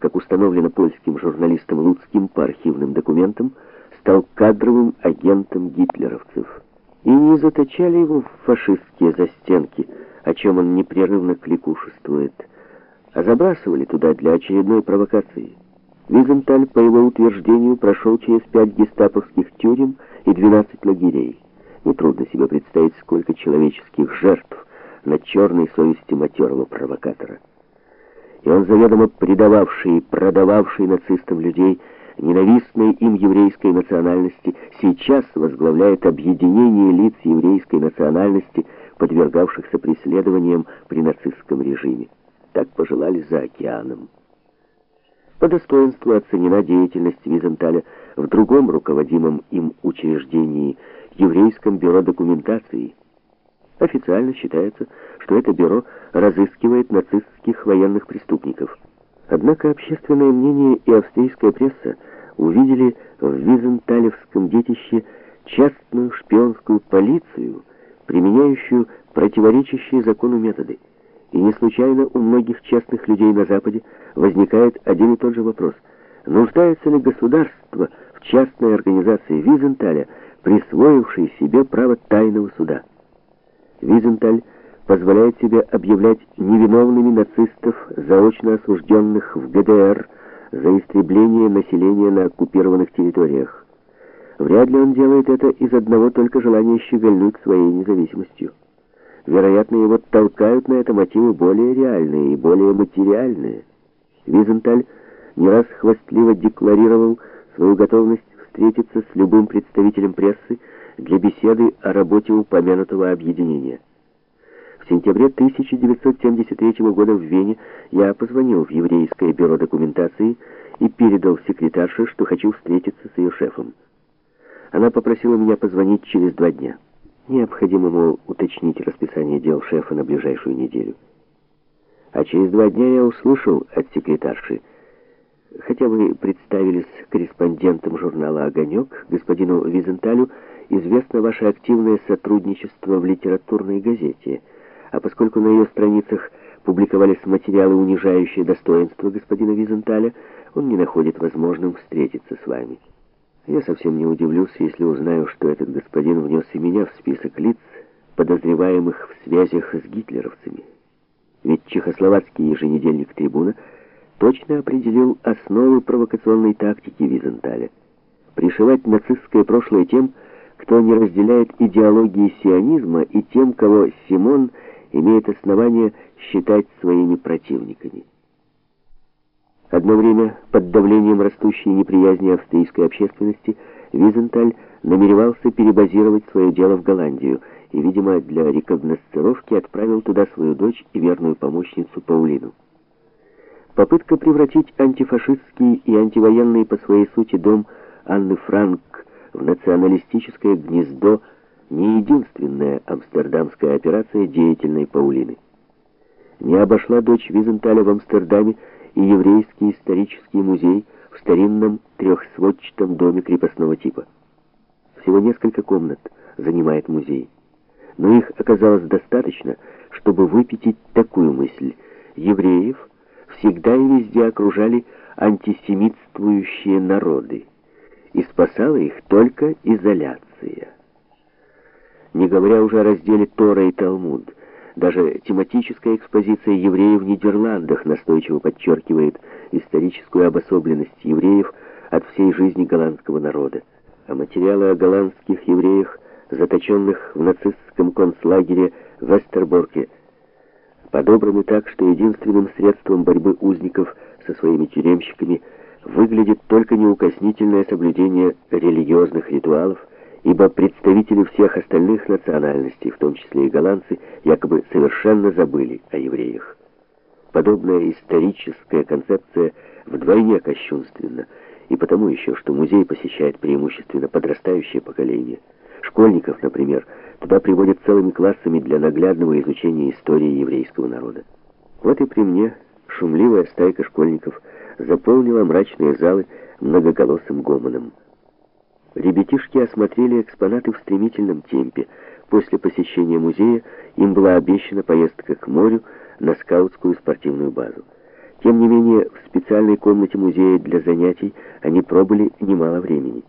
как установлено польским журналистом Луцким по архивным документам, стал кадровым агентом гитлеровцев. И не заточали его в фашистские застенки, о чем он непрерывно кликушествует, а забрасывали туда для очередной провокации. Визенталь, по его утверждению, прошел через пять гестаповских тюрем и 12 лагерей. Нетрудно себе представить, сколько человеческих жертв на черной совести матерого провокатора. И он заведомо предававший и продававший нацистам людей, ненавистной им еврейской национальности, сейчас возглавляет объединение лиц еврейской национальности, подвергавшихся преследованиям при нацистском режиме. Так пожелали за океаном. По достоинству оценена деятельность Визенталя в другом руководимом им учреждении, Еврейском бюро документации. Официально считается, что это бюро разыскивает нацистских военных преступников. Однако общественное мнение и австрийская пресса увидели в Визенталевском детище частную шпионскую полицию, применяющую противоречащие закону методы. И не случайно у многих частных людей на Западе возникает один и тот же вопрос. Нуждается ли государство в частной организации Визенталя, присвоившей себе право тайного суда? Визенталь позволяет себе объявлять невиновными нацистов, заочно осужденных в ГДР, за истребление населения на оккупированных территориях. Вряд ли он делает это из одного только желания щегольнуть своей независимостью. Вероятно, его толкают на это мотивы более реальные и более материальные. Визенталь не раз хвастливо декларировал свою готовность встретиться с любым представителем прессы для беседы о работе упомянутого объединения. В сентябре 1973 года в Вене я позвонил в еврейское бюро документации и передал секретарше, что хочу встретиться с ее шефом. Она попросила меня позвонить через два дня. Необходимо, мол, уточнить расписание дел шефа на ближайшую неделю. А через два дня я услышал от секретарши, хотя вы представились корреспондентом журнала «Огонек», господину Визенталю известно ваше активное сотрудничество в литературной газете, а поскольку на ее страницах публиковались материалы, унижающие достоинство господина Визенталя, он не находит возможным встретиться с вами. Я совсем не удивлюсь, если узнаю, что этот господин внес и меня в список лиц, подозреваемых в связях с гитлеровцами. Ведь чехословацкий еженедельник «Трибуна» точно определил основы провокационной тактики Визенталя. Пришивать нацистское прошлое тем, кто не разделяет идеологии сионизма, и тем, кого Симон имеет основания считать своими противниками. Одно время, под давлением растущей неприязни австрийской общественности, Визенталь намеревался перебазировать свое дело в Голландию и, видимо, для рекогносцировки отправил туда свою дочь и верную помощницу Паулину. Попытка превратить антифашистский и антивоенный по своей сути дом Анны Франк в националистическое гнездо не единственная амстердамская операция деятельной Паулины. Не обошла дочь Визенталя в Амстердаме и еврейский исторический музей в старинном трехсводчатом доме крепостного типа. Всего несколько комнат занимает музей. Но их оказалось достаточно, чтобы выпятить такую мысль. Евреев всегда и везде окружали антисемитствующие народы, и спасала их только изоляция. Не говоря уже о разделе Тора и Талмуд – даже тематическая экспозиция евреев в Нидерландах настойчиво подчеркивает историческую обособленность евреев от всей жизни голландского народа. А материалы о голландских евреях, заточенных в нацистском концлагере в Вестерборке, подобраны так, что единственным средством борьбы узников со своими тюремщиками выглядит только неукоснительное соблюдение религиозных ритуалов, ибо представители всех остальных национальностей, в том числе и голландцы, якобы совершенно забыли о евреях. Подобная историческая концепция вдвойне кощунственна, и потому еще, что музей посещает преимущественно подрастающее поколение. Школьников, например, туда приводят целыми классами для наглядного изучения истории еврейского народа. Вот и при мне шумливая стайка школьников заполнила мрачные залы многоголосым гомоном. Ребятишки осмотрели экспонаты в стремительном темпе. После посещения музея им была обещана поездка к морю на скаутскую спортивную базу. Тем не менее, в специальной комнате музея для занятий они пробыли немало времени.